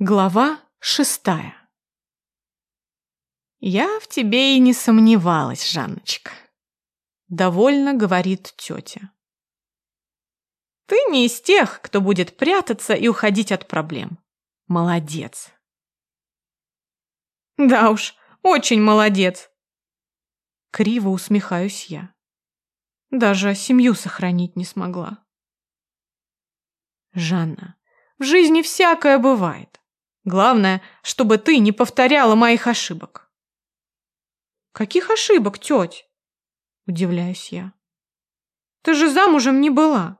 Глава шестая «Я в тебе и не сомневалась, Жанночка», — довольно говорит тетя. «Ты не из тех, кто будет прятаться и уходить от проблем. Молодец». «Да уж, очень молодец», — криво усмехаюсь я. Даже семью сохранить не смогла. Жанна, в жизни всякое бывает. Главное, чтобы ты не повторяла моих ошибок. Каких ошибок, теть? Удивляюсь я. Ты же замужем не была.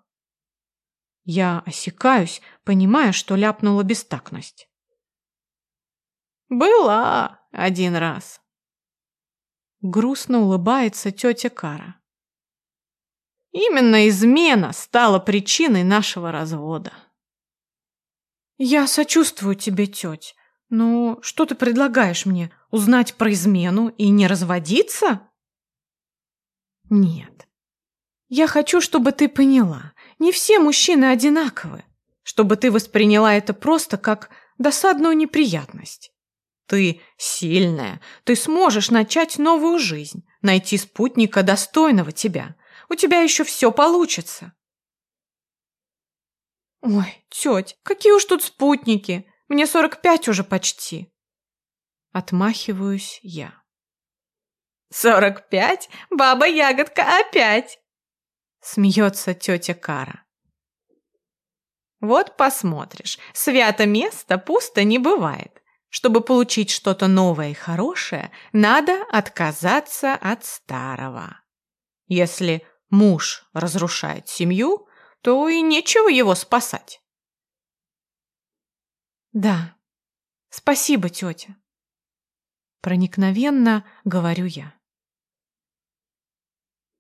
Я осекаюсь, понимая, что ляпнула бестактность. Была один раз. Грустно улыбается тетя Кара. Именно измена стала причиной нашего развода. «Я сочувствую тебе, теть. Но что ты предлагаешь мне? Узнать про измену и не разводиться?» «Нет. Я хочу, чтобы ты поняла. Не все мужчины одинаковы. Чтобы ты восприняла это просто как досадную неприятность. Ты сильная, ты сможешь начать новую жизнь, найти спутника, достойного тебя. У тебя еще все получится. Ой, теть, какие уж тут спутники. Мне сорок пять уже почти. Отмахиваюсь я. Сорок пять? Баба-ягодка опять! Смеется тетя Кара. Вот посмотришь, свято место пусто не бывает. Чтобы получить что-то новое и хорошее, надо отказаться от старого. Если муж разрушает семью, то и нечего его спасать. Да, спасибо, тетя. Проникновенно говорю я.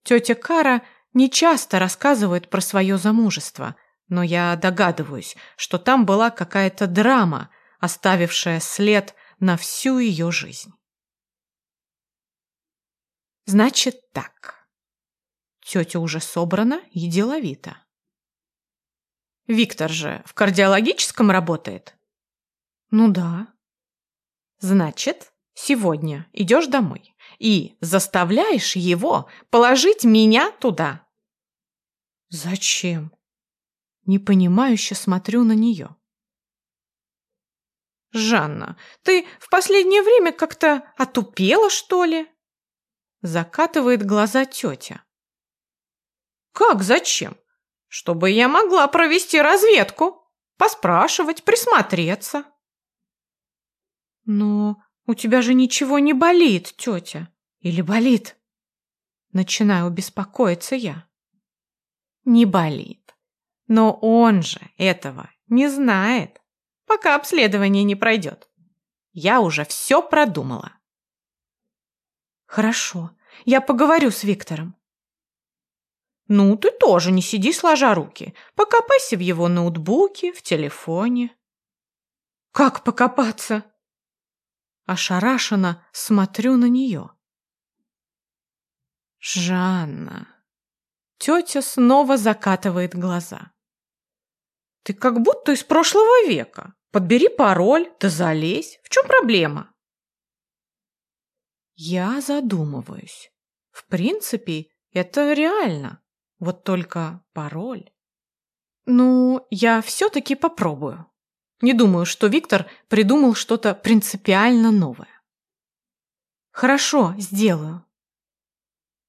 Тетя Кара не часто рассказывает про свое замужество, но я догадываюсь, что там была какая-то драма, оставившая след на всю ее жизнь. Значит так. Тетя уже собрана и деловита. Виктор же в кардиологическом работает? Ну да. Значит, сегодня идешь домой и заставляешь его положить меня туда. Зачем? Непонимающе смотрю на нее. Жанна, ты в последнее время как-то отупела, что ли? Закатывает глаза тетя. Как зачем? Чтобы я могла провести разведку, поспрашивать, присмотреться. Но у тебя же ничего не болит, тетя. Или болит? Начинаю беспокоиться я. Не болит. Но он же этого не знает, пока обследование не пройдет. Я уже все продумала. Хорошо, я поговорю с Виктором. Ну, ты тоже не сиди сложа руки. Покопайся в его ноутбуке, в телефоне. Как покопаться? Ошарашенно смотрю на нее. Жанна. Тетя снова закатывает глаза. Ты как будто из прошлого века. Подбери пароль, да залезь. В чем проблема? Я задумываюсь. В принципе, это реально. Вот только пароль... Ну, я все-таки попробую. Не думаю, что Виктор придумал что-то принципиально новое. Хорошо, сделаю.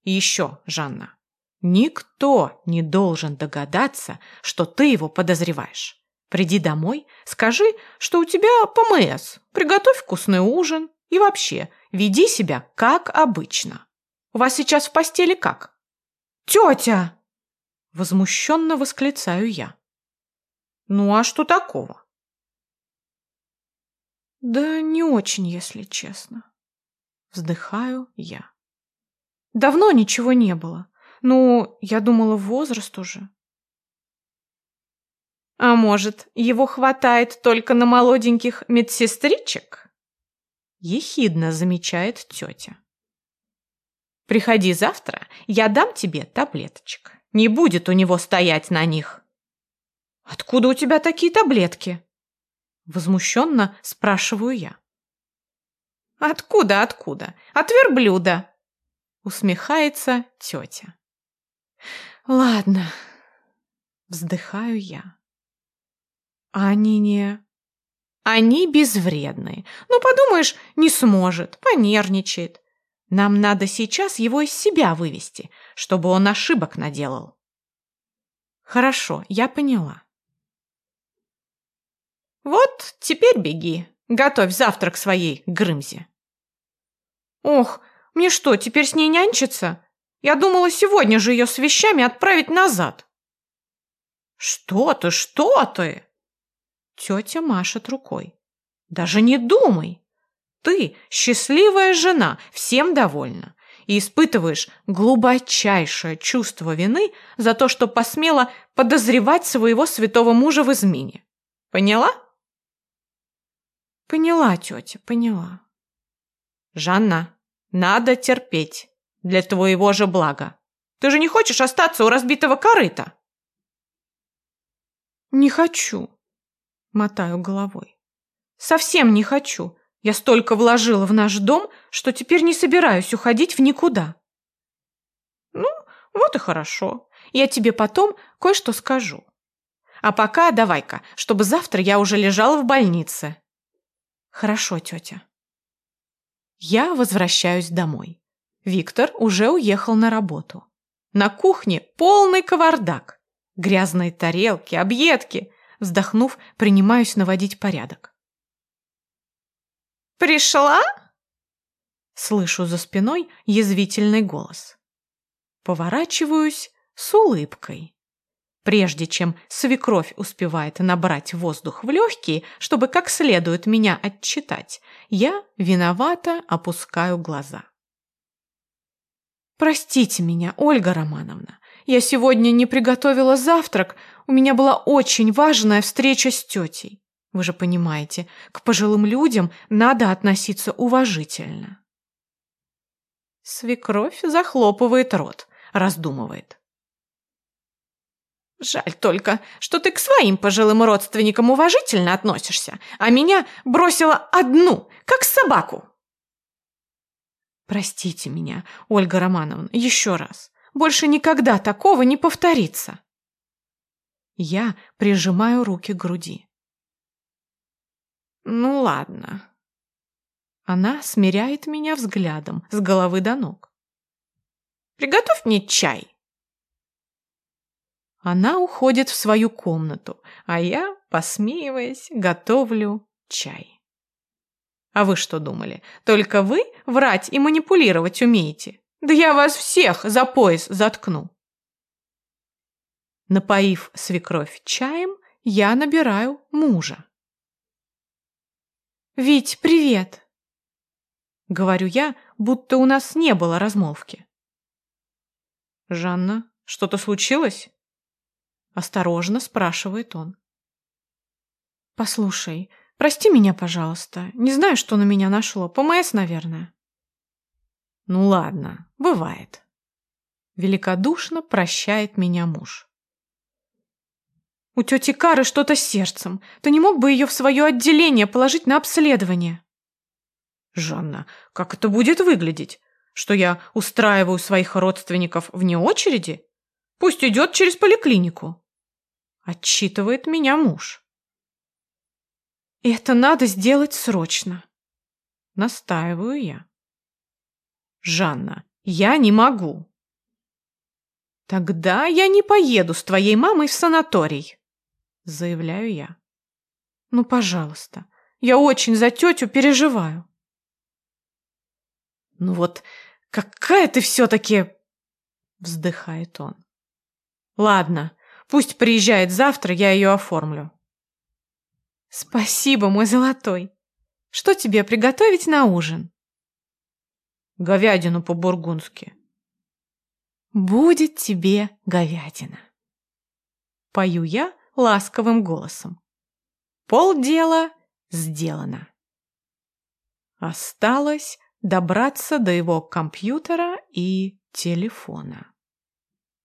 И еще, Жанна, никто не должен догадаться, что ты его подозреваешь. Приди домой, скажи, что у тебя ПМС, приготовь вкусный ужин и вообще веди себя как обычно. У вас сейчас в постели как? Тетя! Возмущенно восклицаю я. Ну а что такого? Да не очень, если честно. Вздыхаю я. Давно ничего не было. Ну, я думала, возраст уже. А может, его хватает только на молоденьких медсестричек? Ехидно замечает тетя. Приходи завтра, я дам тебе таблеточек не будет у него стоять на них. Откуда у тебя такие таблетки? Возмущенно спрашиваю я. Откуда, откуда? От верблюда. Усмехается тетя. Ладно, вздыхаю я. Они не... Они безвредные. Ну, подумаешь, не сможет, понервничает. Нам надо сейчас его из себя вывести, чтобы он ошибок наделал. Хорошо, я поняла. Вот, теперь беги. Готовь завтрак своей Грымзе. Ох, мне что, теперь с ней нянчиться? Я думала сегодня же ее с вещами отправить назад. Что ты, что ты? Тетя машет рукой. Даже не думай. Ты счастливая жена, всем довольна. И испытываешь глубочайшее чувство вины за то, что посмела подозревать своего святого мужа в измене. Поняла? Поняла, тетя, поняла. Жанна, надо терпеть. Для твоего же блага. Ты же не хочешь остаться у разбитого корыта? Не хочу. Мотаю головой. Совсем не хочу. Я столько вложила в наш дом, что теперь не собираюсь уходить в никуда. Ну, вот и хорошо. Я тебе потом кое-что скажу. А пока давай-ка, чтобы завтра я уже лежала в больнице. Хорошо, тетя. Я возвращаюсь домой. Виктор уже уехал на работу. На кухне полный кавардак. Грязные тарелки, объедки. Вздохнув, принимаюсь наводить порядок. «Пришла?» Слышу за спиной язвительный голос. Поворачиваюсь с улыбкой. Прежде чем свекровь успевает набрать воздух в легкие, чтобы как следует меня отчитать, я виновато опускаю глаза. «Простите меня, Ольга Романовна, я сегодня не приготовила завтрак, у меня была очень важная встреча с тетей. Вы же понимаете, к пожилым людям надо относиться уважительно». Свекровь захлопывает рот, раздумывает. Жаль только, что ты к своим пожилым родственникам уважительно относишься, а меня бросила одну, как собаку. Простите меня, Ольга Романовна, еще раз. Больше никогда такого не повторится. Я прижимаю руки к груди. Ну ладно. Она смиряет меня взглядом с головы до ног. Приготовь мне чай. Она уходит в свою комнату, а я, посмеиваясь, готовлю чай. А вы что думали? Только вы врать и манипулировать умеете? Да я вас всех за пояс заткну. Напоив свекровь чаем, я набираю мужа. «Вить, привет!» Говорю я, будто у нас не было размолвки. «Жанна, что-то случилось?» Осторожно спрашивает он. Послушай, прости меня, пожалуйста. Не знаю, что на меня нашло. ПМС, наверное. Ну ладно, бывает. Великодушно прощает меня муж. У тети Кары что-то с сердцем. Ты не мог бы ее в свое отделение положить на обследование? Жанна, как это будет выглядеть? Что я устраиваю своих родственников вне очереди? Пусть идет через поликлинику. Отчитывает меня муж. Это надо сделать срочно. Настаиваю я. Жанна, я не могу. Тогда я не поеду с твоей мамой в санаторий, заявляю я. Ну, пожалуйста, я очень за тетю переживаю. Ну вот, какая ты все-таки... Вздыхает он. Ладно, Пусть приезжает завтра, я ее оформлю. Спасибо, мой золотой. Что тебе приготовить на ужин? Говядину по-бургундски. Будет тебе говядина. Пою я ласковым голосом. Полдела сделано. Осталось добраться до его компьютера и телефона.